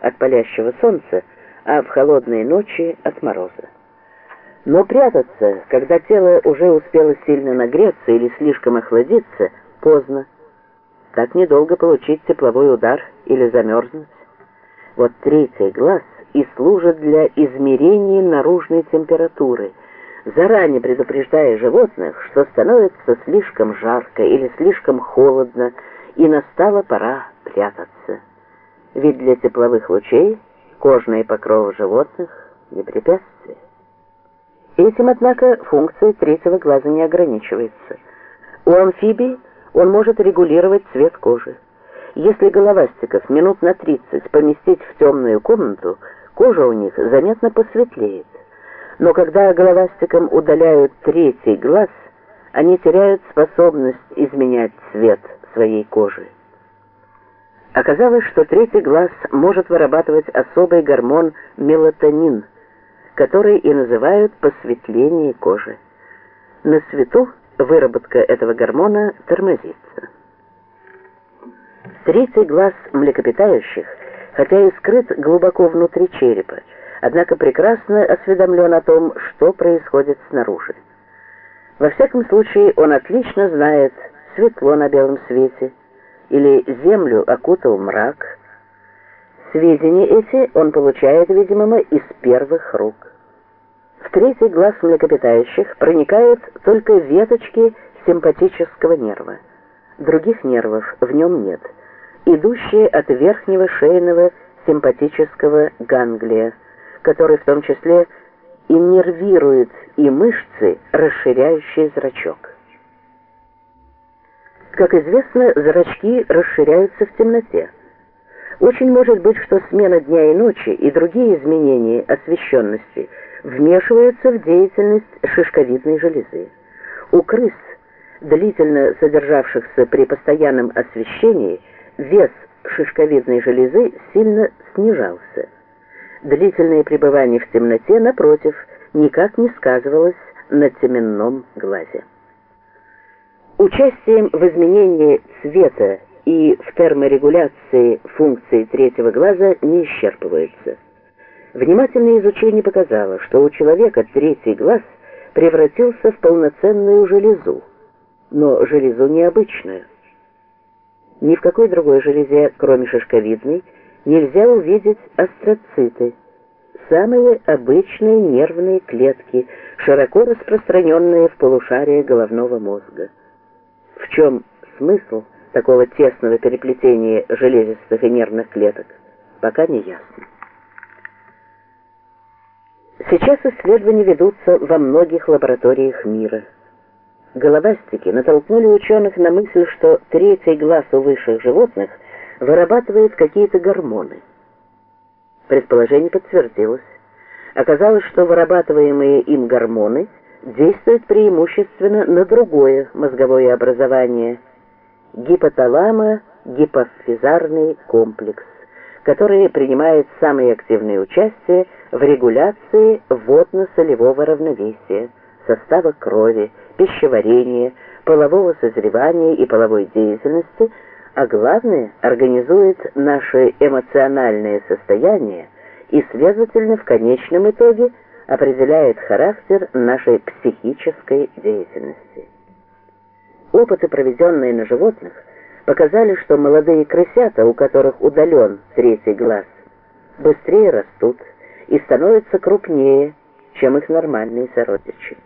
от палящего солнца, а в холодные ночи от мороза. Но прятаться, когда тело уже успело сильно нагреться или слишком охладиться, поздно. Так недолго получить тепловой удар или замерзнуть. Вот третий глаз и служит для измерения наружной температуры, заранее предупреждая животных, что становится слишком жарко или слишком холодно, и настала пора прятаться. Ведь для тепловых лучей кожные покровы животных не препятствие. Этим, однако, функция третьего глаза не ограничивается. У амфибий он может регулировать цвет кожи. Если головастиков минут на 30 поместить в темную комнату, кожа у них заметно посветлеет. Но когда головастикам удаляют третий глаз, они теряют способность изменять цвет своей кожи. Оказалось, что третий глаз может вырабатывать особый гормон мелатонин, который и называют посветление кожи. На свету выработка этого гормона тормозится. Третий глаз млекопитающих, хотя и скрыт глубоко внутри черепа, однако прекрасно осведомлен о том, что происходит снаружи. Во всяком случае, он отлично знает светло на белом свете или землю окутал мрак. Сведения эти он получает, видимо, из первых рук. В третий глаз млекопитающих проникают только веточки симпатического нерва. Других нервов в нем нет, идущие от верхнего шейного симпатического ганглия, который в том числе иннервирует и мышцы, расширяющие зрачок. Как известно, зрачки расширяются в темноте. Очень может быть, что смена дня и ночи и другие изменения освещенности вмешиваются в деятельность шишковидной железы. У крыс, длительно содержавшихся при постоянном освещении, вес шишковидной железы сильно снижался. Длительное пребывание в темноте, напротив, никак не сказывалось на теменном глазе. Участием в изменении цвета и в терморегуляции функции третьего глаза не исчерпывается. Внимательное изучение показало, что у человека третий глаз превратился в полноценную железу, но железу необычную. Ни в какой другой железе, кроме шишковидной, нельзя увидеть астроциты, самые обычные нервные клетки, широко распространенные в полушарии головного мозга. В чем смысл такого тесного переплетения железистых и нервных клеток, пока не ясно. Сейчас исследования ведутся во многих лабораториях мира. Головастики натолкнули ученых на мысль, что третий глаз у высших животных вырабатывает какие-то гормоны. Предположение подтвердилось. Оказалось, что вырабатываемые им гормоны – действует преимущественно на другое мозговое образование – гипоталамо-гипофизарный комплекс, который принимает самое активное участие в регуляции водно-солевого равновесия, состава крови, пищеварения, полового созревания и половой деятельности, а главное, организует наше эмоциональное состояние и, следовательно, в конечном итоге – определяет характер нашей психической деятельности. Опыты, проведенные на животных, показали, что молодые крысята, у которых удален третий глаз, быстрее растут и становятся крупнее, чем их нормальные сородичи.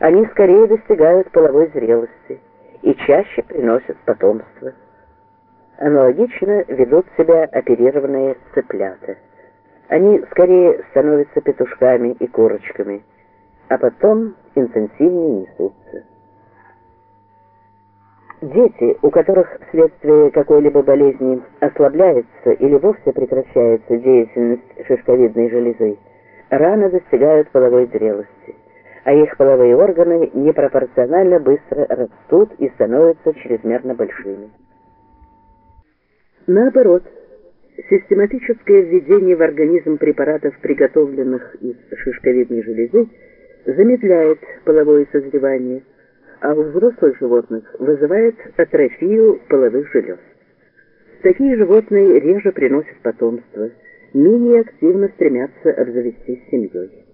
Они скорее достигают половой зрелости и чаще приносят потомство. Аналогично ведут себя оперированные цыплята. Они скорее становятся петушками и курочками, а потом интенсивнее несутся. Дети, у которых вследствие какой-либо болезни ослабляется или вовсе прекращается деятельность шишковидной железы, рано достигают половой зрелости, а их половые органы непропорционально быстро растут и становятся чрезмерно большими. Наоборот, Систематическое введение в организм препаратов, приготовленных из шишковидной железы, замедляет половое созревание, а у взрослых животных вызывает атрофию половых желез. Такие животные реже приносят потомство, менее активно стремятся обзавестись семьей.